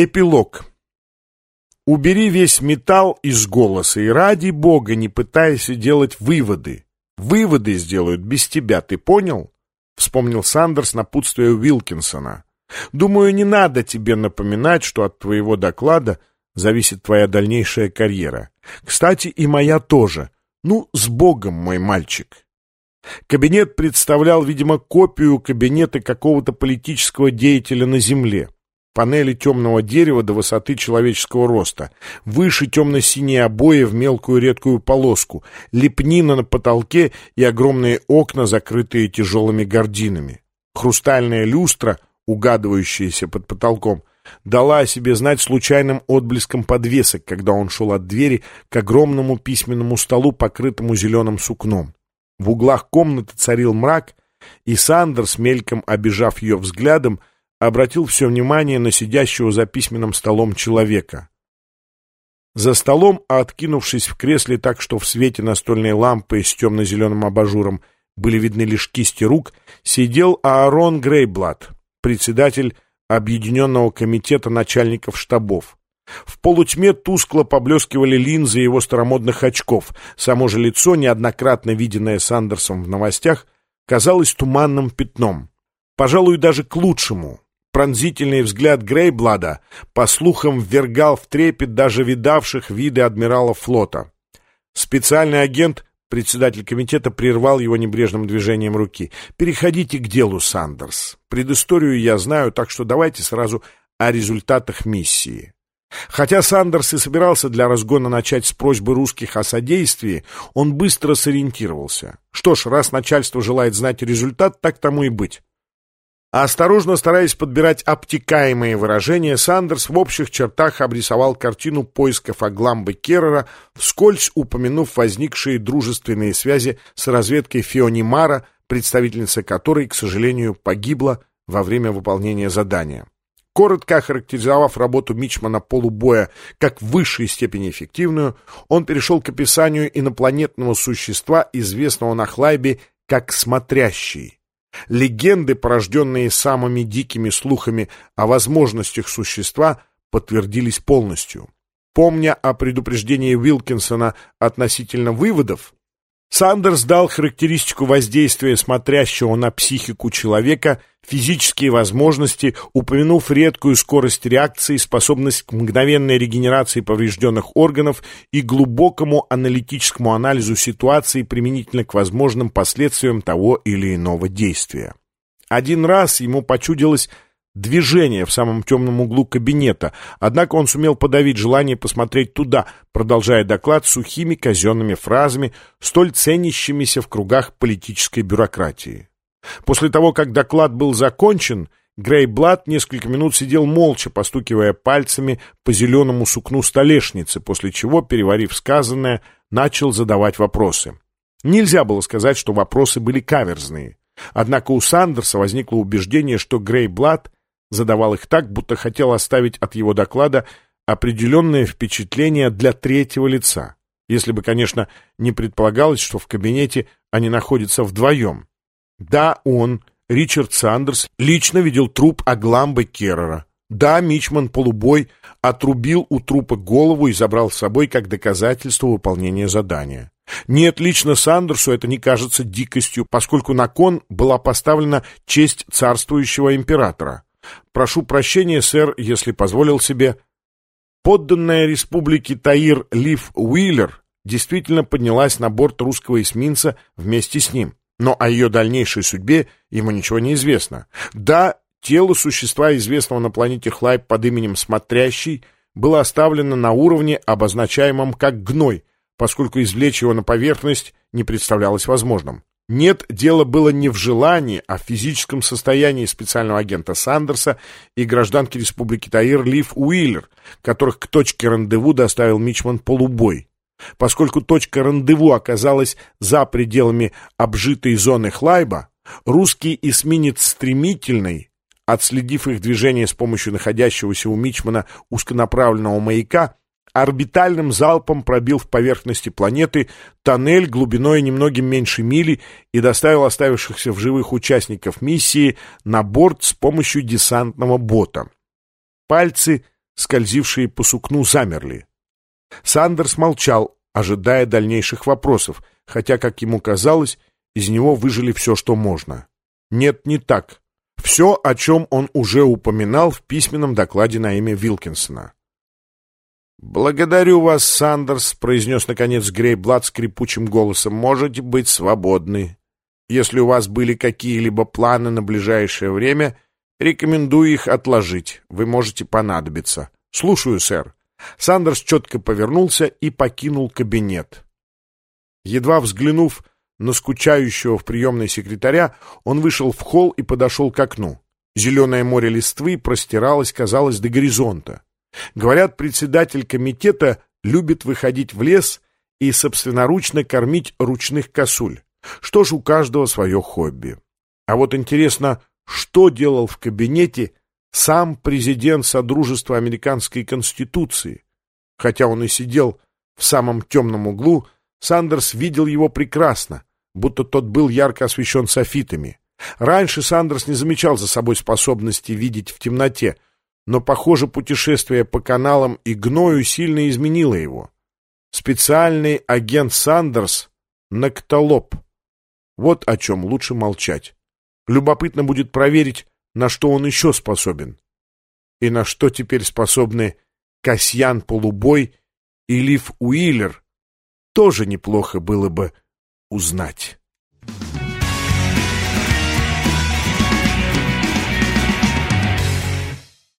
Эпилог. Убери весь металл из голоса и ради бога не пытайся делать выводы. Выводы сделают без тебя, ты понял? Вспомнил Сандерс напутствие Уилкинсона. Думаю, не надо тебе напоминать, что от твоего доклада зависит твоя дальнейшая карьера. Кстати, и моя тоже. Ну, с богом, мой мальчик. Кабинет представлял, видимо, копию кабинета какого-то политического деятеля на земле панели темного дерева до высоты человеческого роста, выше темно-синие обои в мелкую редкую полоску, лепнина на потолке и огромные окна, закрытые тяжелыми гардинами. Хрустальная люстра, угадывающаяся под потолком, дала о себе знать случайным отблеском подвесок, когда он шел от двери к огромному письменному столу, покрытому зеленым сукном. В углах комнаты царил мрак, и Сандерс, мельком обижав ее взглядом, обратил все внимание на сидящего за письменным столом человека. За столом, откинувшись в кресле так, что в свете настольной лампы с темно-зеленым абажуром были видны лишь кисти рук, сидел Аарон Грейблат, председатель Объединенного комитета начальников штабов. В полутьме тускло поблескивали линзы его старомодных очков. Само же лицо, неоднократно виденное Сандерсом в новостях, казалось туманным пятном. Пожалуй, даже к лучшему. Пронзительный взгляд Грейблада, по слухам, ввергал в трепет даже видавших виды адмиралов флота. Специальный агент, председатель комитета, прервал его небрежным движением руки. «Переходите к делу, Сандерс. Предысторию я знаю, так что давайте сразу о результатах миссии». Хотя Сандерс и собирался для разгона начать с просьбы русских о содействии, он быстро сориентировался. Что ж, раз начальство желает знать результат, так тому и быть. Осторожно стараясь подбирать обтекаемые выражения, Сандерс в общих чертах обрисовал картину поисков Агламбы Керрера, вскользь упомянув возникшие дружественные связи с разведкой Фиони Мара, представительница которой, к сожалению, погибла во время выполнения задания. Коротко охарактеризовав работу Мичмана полубоя как высшей степени эффективную, он перешел к описанию инопланетного существа, известного на Хлайбе как «смотрящий». Легенды, порожденные самыми дикими слухами о возможностях существа, подтвердились полностью. Помня о предупреждении Уилкинсона относительно выводов, Сандерс дал характеристику воздействия смотрящего на психику человека, физические возможности, упомянув редкую скорость реакции, способность к мгновенной регенерации поврежденных органов и глубокому аналитическому анализу ситуации применительно к возможным последствиям того или иного действия. Один раз ему почудилось движение в самом темном углу кабинета, однако он сумел подавить желание посмотреть туда, продолжая доклад сухими казенными фразами, столь ценящимися в кругах политической бюрократии. После того, как доклад был закончен, Грей Блад несколько минут сидел молча, постукивая пальцами по зеленому сукну столешницы, после чего, переварив сказанное, начал задавать вопросы. Нельзя было сказать, что вопросы были каверзные. Однако у Сандерса возникло убеждение, что Грей Блад задавал их так, будто хотел оставить от его доклада определенное впечатление для третьего лица, если бы, конечно, не предполагалось, что в кабинете они находятся вдвоем. Да, он, Ричард Сандерс, лично видел труп Агламбы Керрера. Да, Мичман Полубой отрубил у трупа голову и забрал с собой как доказательство выполнения задания. Нет, лично Сандерсу это не кажется дикостью, поскольку на кон была поставлена честь царствующего императора. Прошу прощения, сэр, если позволил себе. Подданная республике Таир Лив Уиллер действительно поднялась на борт русского эсминца вместе с ним. Но о ее дальнейшей судьбе ему ничего не известно. Да, тело существа, известного на планете Хлайб под именем Смотрящий, было оставлено на уровне, обозначаемом как гной, поскольку извлечь его на поверхность не представлялось возможным. Нет, дело было не в желании, а в физическом состоянии специального агента Сандерса и гражданки Республики Таир Лив Уиллер, которых к точке рандеву доставил Мичман полубой. Поскольку точка рандеву оказалась за пределами обжитой зоны Хлайба, русский эсминец «Стремительный», отследив их движение с помощью находящегося у Мичмана узконаправленного маяка, орбитальным залпом пробил в поверхности планеты тоннель глубиной немногим меньше мили и доставил оставившихся в живых участников миссии на борт с помощью десантного бота. Пальцы скользившие по сукну, замерли. Сандерс молчал, ожидая дальнейших вопросов, хотя, как ему казалось, из него выжили все, что можно. Нет, не так. Все, о чем он уже упоминал в письменном докладе на имя Вилкинсона. «Благодарю вас, Сандерс», — произнес, наконец, Грейблад скрипучим голосом. «Можете быть свободны. Если у вас были какие-либо планы на ближайшее время, рекомендую их отложить. Вы можете понадобиться. Слушаю, сэр». Сандерс четко повернулся и покинул кабинет. Едва взглянув на скучающего в приемной секретаря, он вышел в холл и подошел к окну. Зеленое море листвы простиралось, казалось, до горизонта. Говорят, председатель комитета любит выходить в лес и собственноручно кормить ручных косуль. Что ж, у каждого свое хобби. А вот интересно, что делал в кабинете сам президент Содружества Американской Конституции? Хотя он и сидел в самом темном углу, Сандерс видел его прекрасно, будто тот был ярко освещен софитами. Раньше Сандерс не замечал за собой способности видеть в темноте, но, похоже, путешествие по каналам и гною сильно изменило его. Специальный агент Сандерс — Ноктолоп. Вот о чем лучше молчать. Любопытно будет проверить, на что он еще способен. И на что теперь способны Касьян Полубой и Лив Уиллер, тоже неплохо было бы узнать.